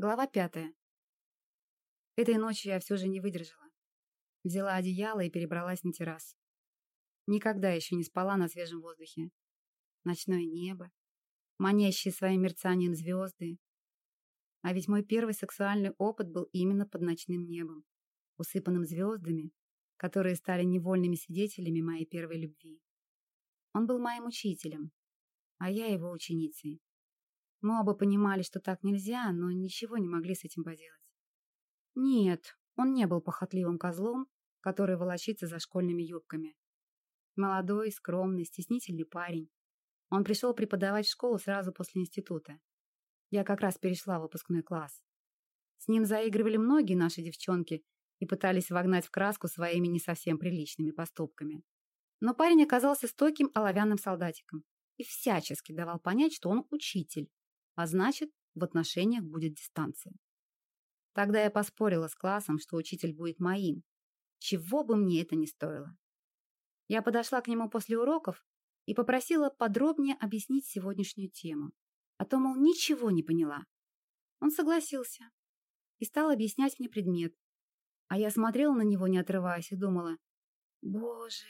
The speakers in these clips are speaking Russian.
Глава пятая. Этой ночью я все же не выдержала. Взяла одеяло и перебралась на террасу. Никогда еще не спала на свежем воздухе. Ночное небо, манящие своим мерцанием звезды. А ведь мой первый сексуальный опыт был именно под ночным небом, усыпанным звездами, которые стали невольными свидетелями моей первой любви. Он был моим учителем, а я его ученицей. Мы оба понимали, что так нельзя, но ничего не могли с этим поделать. Нет, он не был похотливым козлом, который волочится за школьными юбками. Молодой, скромный, стеснительный парень. Он пришел преподавать в школу сразу после института. Я как раз перешла в выпускной класс. С ним заигрывали многие наши девчонки и пытались вогнать в краску своими не совсем приличными поступками. Но парень оказался стойким оловянным солдатиком и всячески давал понять, что он учитель, а значит, в отношениях будет дистанция. Тогда я поспорила с классом, что учитель будет моим, чего бы мне это ни стоило. Я подошла к нему после уроков и попросила подробнее объяснить сегодняшнюю тему, а то, мол, ничего не поняла. Он согласился и стал объяснять мне предмет, а я смотрела на него, не отрываясь, и думала, «Боже,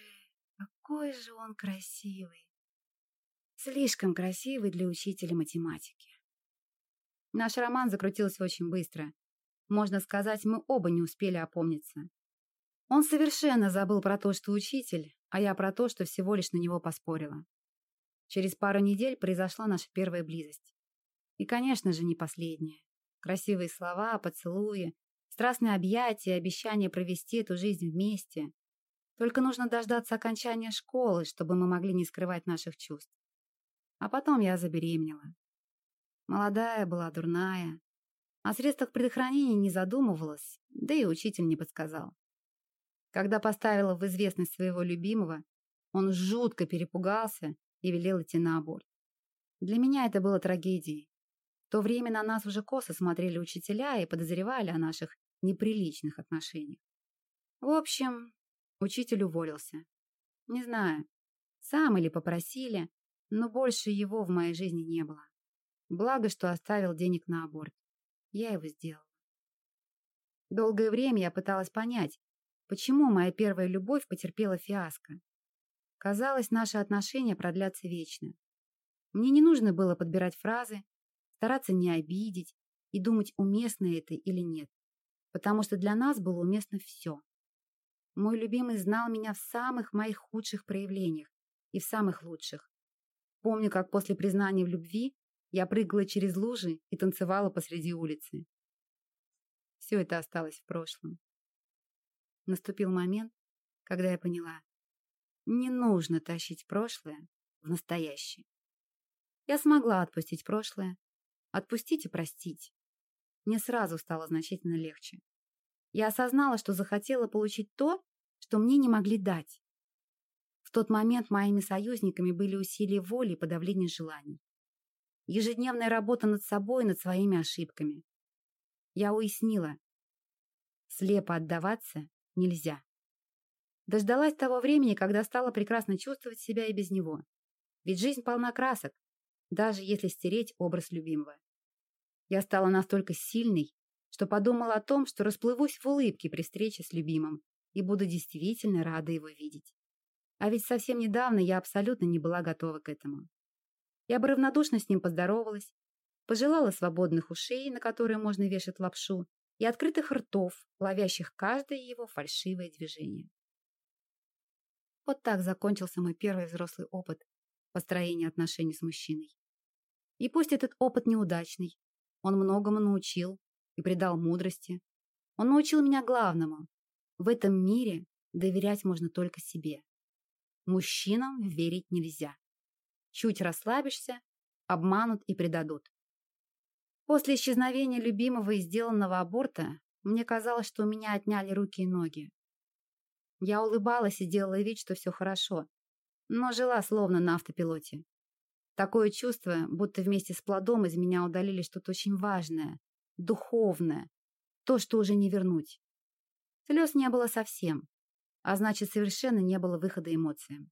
какой же он красивый!» Слишком красивый для учителя математики. Наш роман закрутился очень быстро. Можно сказать, мы оба не успели опомниться. Он совершенно забыл про то, что учитель, а я про то, что всего лишь на него поспорила. Через пару недель произошла наша первая близость. И, конечно же, не последняя. Красивые слова, поцелуи, страстные объятия, обещание провести эту жизнь вместе. Только нужно дождаться окончания школы, чтобы мы могли не скрывать наших чувств. А потом я забеременела. Молодая была, дурная. О средствах предохранения не задумывалась, да и учитель не подсказал. Когда поставила в известность своего любимого, он жутко перепугался и велел идти на аборт. Для меня это было трагедией. В то время на нас уже косо смотрели учителя и подозревали о наших неприличных отношениях. В общем, учитель уволился. Не знаю, сам или попросили, но больше его в моей жизни не было. Благо, что оставил денег на аборт. Я его сделала. Долгое время я пыталась понять, почему моя первая любовь потерпела фиаско. Казалось, наши отношения продлятся вечно. Мне не нужно было подбирать фразы, стараться не обидеть и думать, уместно это или нет, потому что для нас было уместно все. Мой любимый знал меня в самых моих худших проявлениях и в самых лучших. Помню, как после признания в любви я прыгала через лужи и танцевала посреди улицы. Все это осталось в прошлом. Наступил момент, когда я поняла, не нужно тащить прошлое в настоящее. Я смогла отпустить прошлое, отпустить и простить. Мне сразу стало значительно легче. Я осознала, что захотела получить то, что мне не могли дать. В тот момент моими союзниками были усилия воли и подавление желаний ежедневная работа над собой и над своими ошибками. Я уяснила, слепо отдаваться нельзя. Дождалась того времени, когда стала прекрасно чувствовать себя и без него. Ведь жизнь полна красок, даже если стереть образ любимого. Я стала настолько сильной, что подумала о том, что расплывусь в улыбке при встрече с любимым и буду действительно рада его видеть. А ведь совсем недавно я абсолютно не была готова к этому. Я бы равнодушно с ним поздоровалась, пожелала свободных ушей, на которые можно вешать лапшу, и открытых ртов, ловящих каждое его фальшивое движение. Вот так закончился мой первый взрослый опыт построения отношений с мужчиной. И пусть этот опыт неудачный, он многому научил и придал мудрости. Он научил меня главному. В этом мире доверять можно только себе. Мужчинам верить нельзя. Чуть расслабишься, обманут и предадут. После исчезновения любимого и сделанного аборта мне казалось, что у меня отняли руки и ноги. Я улыбалась и делала вид, что все хорошо, но жила словно на автопилоте. Такое чувство, будто вместе с плодом из меня удалили что-то очень важное, духовное, то, что уже не вернуть. Слез не было совсем, а значит, совершенно не было выхода эмоциям.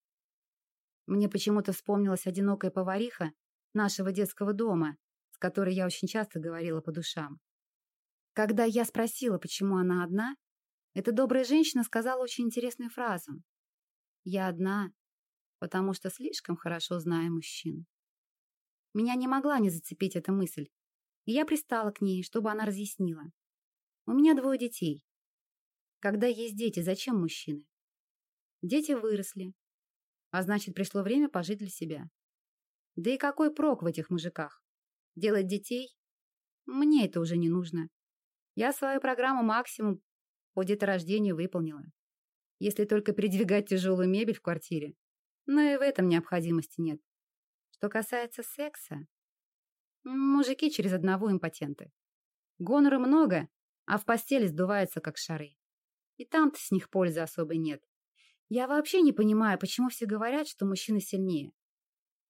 Мне почему-то вспомнилась одинокая повариха нашего детского дома, с которой я очень часто говорила по душам. Когда я спросила, почему она одна, эта добрая женщина сказала очень интересную фразу. «Я одна, потому что слишком хорошо знаю мужчин». Меня не могла не зацепить эта мысль, и я пристала к ней, чтобы она разъяснила. У меня двое детей. Когда есть дети, зачем мужчины? Дети выросли, а значит, пришло время пожить для себя. Да и какой прок в этих мужиках? Делать детей? Мне это уже не нужно. Я свою программу максимум по деторождению выполнила. Если только передвигать тяжелую мебель в квартире. Но и в этом необходимости нет. Что касается секса, мужики через одного импотенты. Гонора много, а в постели сдуваются как шары. И там-то с них пользы особой нет. Я вообще не понимаю, почему все говорят, что мужчины сильнее.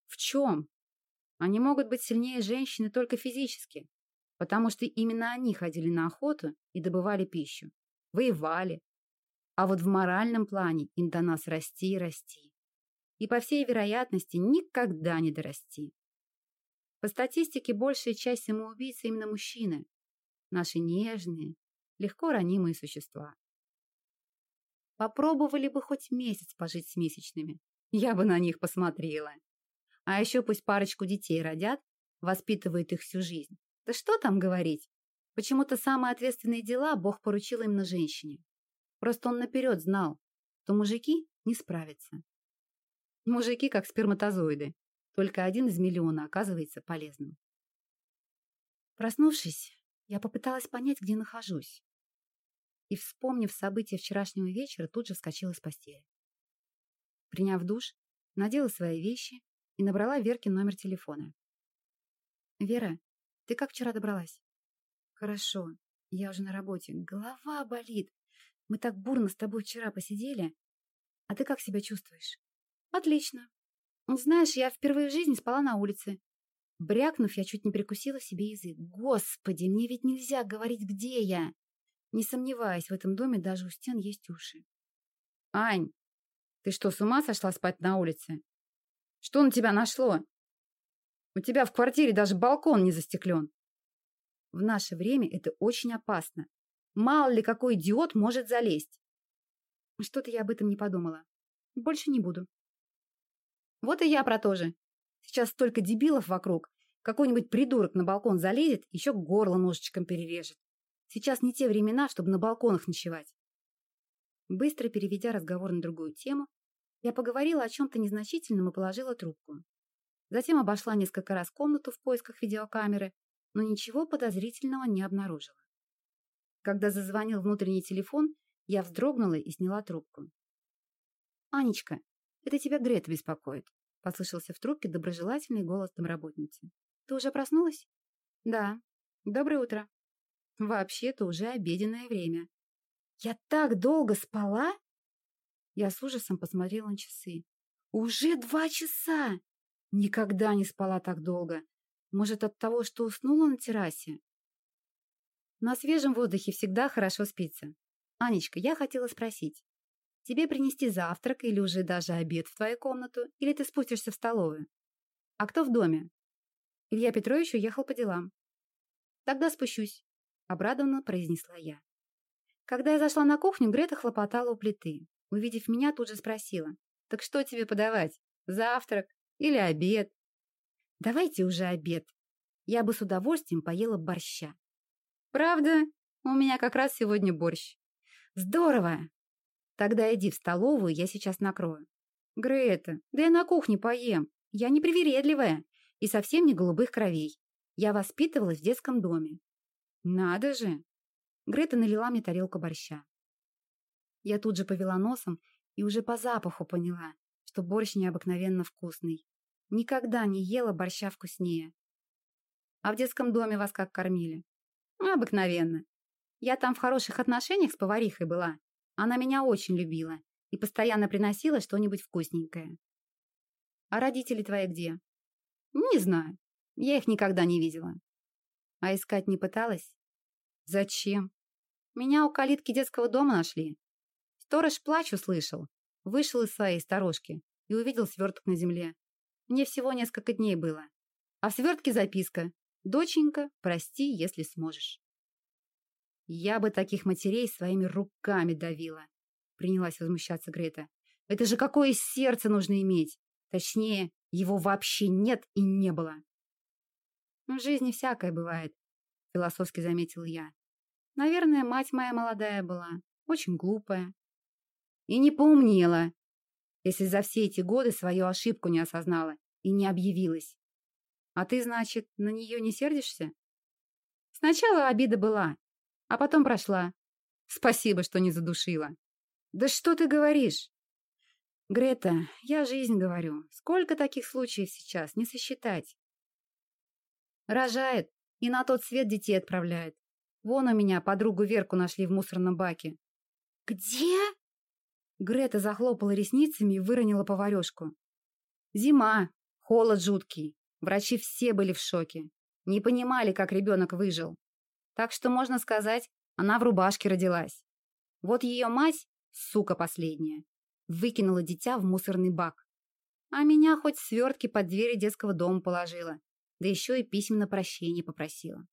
В чем? Они могут быть сильнее женщины только физически, потому что именно они ходили на охоту и добывали пищу, воевали. А вот в моральном плане им до нас расти и расти и, по всей вероятности, никогда не дорасти. По статистике, большая часть самоубийц именно мужчины. Наши нежные, легко ранимые существа. Попробовали бы хоть месяц пожить с месячными. Я бы на них посмотрела. А еще пусть парочку детей родят, воспитывают их всю жизнь. Да что там говорить? Почему-то самые ответственные дела Бог поручил им на женщине. Просто он наперед знал, что мужики не справятся. Мужики как сперматозоиды. Только один из миллиона оказывается полезным. Проснувшись, я попыталась понять, где нахожусь. И, вспомнив события вчерашнего вечера, тут же вскочила с постели. Приняв душ, надела свои вещи и набрала Верке номер телефона. «Вера, ты как вчера добралась?» «Хорошо, я уже на работе. Голова болит. Мы так бурно с тобой вчера посидели. А ты как себя чувствуешь?» Отлично. Знаешь, я впервые в жизни спала на улице. Брякнув, я чуть не прикусила себе язык. Господи, мне ведь нельзя говорить, где я. Не сомневаюсь, в этом доме даже у стен есть уши. Ань, ты что, с ума сошла спать на улице? Что на тебя нашло? У тебя в квартире даже балкон не застеклен. В наше время это очень опасно. Мало ли какой идиот может залезть. Что-то я об этом не подумала. Больше не буду. Вот и я про то же. Сейчас столько дебилов вокруг. Какой-нибудь придурок на балкон залезет, еще горло ножичком перережет. Сейчас не те времена, чтобы на балконах ночевать. Быстро переведя разговор на другую тему, я поговорила о чем-то незначительном и положила трубку. Затем обошла несколько раз комнату в поисках видеокамеры, но ничего подозрительного не обнаружила. Когда зазвонил внутренний телефон, я вздрогнула и сняла трубку. «Анечка, это тебя Грета беспокоит», — послышался в трубке доброжелательный голос домработницы. «Ты уже проснулась?» «Да. Доброе утро». «Вообще-то уже обеденное время». «Я так долго спала?» Я с ужасом посмотрела на часы. «Уже два часа! Никогда не спала так долго. Может, от того, что уснула на террасе?» На свежем воздухе всегда хорошо спится. Анечка, я хотела спросить, Тебе принести завтрак или уже даже обед в твою комнату, или ты спустишься в столовую? А кто в доме? Илья Петрович уехал по делам. Тогда спущусь, обрадованно произнесла я. Когда я зашла на кухню, Грета хлопотала у плиты. Увидев меня, тут же спросила. «Так что тебе подавать? Завтрак или обед?» «Давайте уже обед. Я бы с удовольствием поела борща». «Правда? У меня как раз сегодня борщ». «Здорово! Тогда иди в столовую, я сейчас накрою. Грета, да я на кухне поем. Я не привередливая и совсем не голубых кровей. Я воспитывалась в детском доме. Надо же. Грета налила мне тарелку борща. Я тут же повела носом и уже по запаху поняла, что борщ необыкновенно вкусный. Никогда не ела борща вкуснее. А в детском доме вас как кормили? Обыкновенно. Я там в хороших отношениях с поварихой была. Она меня очень любила и постоянно приносила что-нибудь вкусненькое. А родители твои где? Не знаю. Я их никогда не видела. А искать не пыталась? Зачем? Меня у калитки детского дома нашли. Сторож плач услышал. Вышел из своей сторожки и увидел сверток на земле. Мне всего несколько дней было. А в свертке записка. «Доченька, прости, если сможешь». Я бы таких матерей своими руками давила. Принялась возмущаться Грета. Это же какое сердце нужно иметь. Точнее, его вообще нет и не было. В жизни всякое бывает, философски заметил я. Наверное, мать моя молодая была, очень глупая. И не поумнела, если за все эти годы свою ошибку не осознала и не объявилась. А ты, значит, на нее не сердишься? Сначала обида была, а потом прошла. Спасибо, что не задушила. Да что ты говоришь? Грета, я жизнь говорю. Сколько таких случаев сейчас, не сосчитать. Рожает и на тот свет детей отправляет. Вон у меня подругу Верку нашли в мусорном баке. Где? Грета захлопала ресницами и выронила поварешку. Зима, холод жуткий. Врачи все были в шоке. Не понимали, как ребенок выжил. Так что, можно сказать, она в рубашке родилась. Вот ее мать, сука последняя, выкинула дитя в мусорный бак. А меня хоть свертки под двери детского дома положила, да еще и писем на прощение попросила.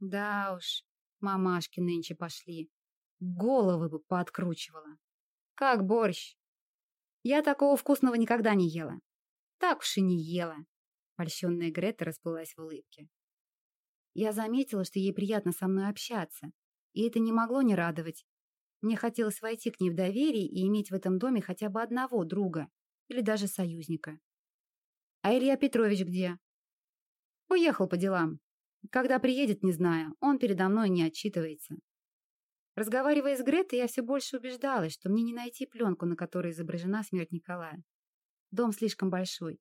Да уж, мамашки нынче пошли. Головы бы пооткручивала. Как борщ. Я такого вкусного никогда не ела. Так уж и не ела. Польщенная Грета расплылась в улыбке. Я заметила, что ей приятно со мной общаться, и это не могло не радовать, мне хотелось войти к ней в доверие и иметь в этом доме хотя бы одного друга или даже союзника. А Илья Петрович где? Уехал по делам. Когда приедет, не знаю, он передо мной не отчитывается. Разговаривая с Гретой, я все больше убеждалась, что мне не найти пленку, на которой изображена смерть Николая. Дом слишком большой.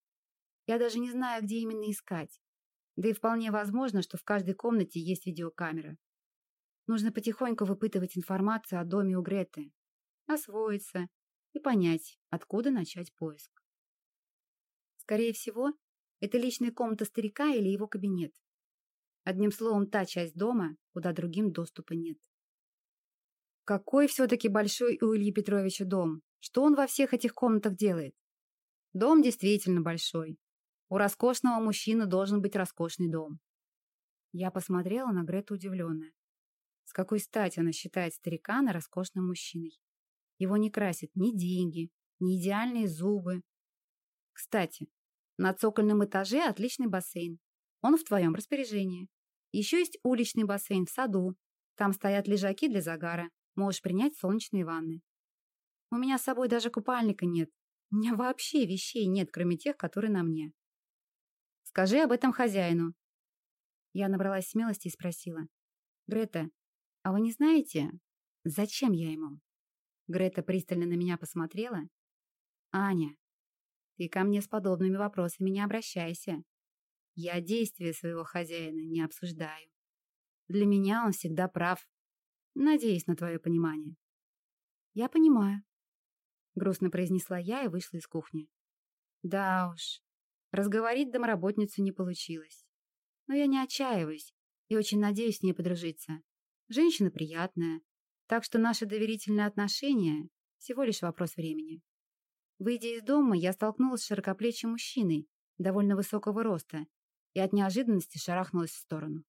Я даже не знаю, где именно искать. Да и вполне возможно, что в каждой комнате есть видеокамера. Нужно потихоньку выпытывать информацию о доме у Греты, освоиться и понять, откуда начать поиск. Скорее всего, это личная комната старика или его кабинет. Одним словом, та часть дома, куда другим доступа нет. Какой все-таки большой у Ильи Петровича дом? Что он во всех этих комнатах делает? Дом действительно большой. У роскошного мужчины должен быть роскошный дом. Я посмотрела на Грету удивленная. С какой стати она считает старикана роскошным мужчиной? Его не красят ни деньги, ни идеальные зубы. Кстати, на цокольном этаже отличный бассейн. Он в твоем распоряжении. Еще есть уличный бассейн в саду. Там стоят лежаки для загара. Можешь принять солнечные ванны. У меня с собой даже купальника нет. У меня вообще вещей нет, кроме тех, которые на мне. Скажи об этом хозяину. Я набралась смелости и спросила. Грета, «А вы не знаете, зачем я ему?» Грета пристально на меня посмотрела. «Аня, ты ко мне с подобными вопросами не обращайся. Я действия своего хозяина не обсуждаю. Для меня он всегда прав. Надеюсь на твое понимание». «Я понимаю», — грустно произнесла я и вышла из кухни. «Да уж, разговорить домработницу не получилось. Но я не отчаиваюсь и очень надеюсь с ней подружиться. Женщина приятная, так что наши доверительные отношения – всего лишь вопрос времени. Выйдя из дома, я столкнулась с широкоплечим мужчиной, довольно высокого роста, и от неожиданности шарахнулась в сторону.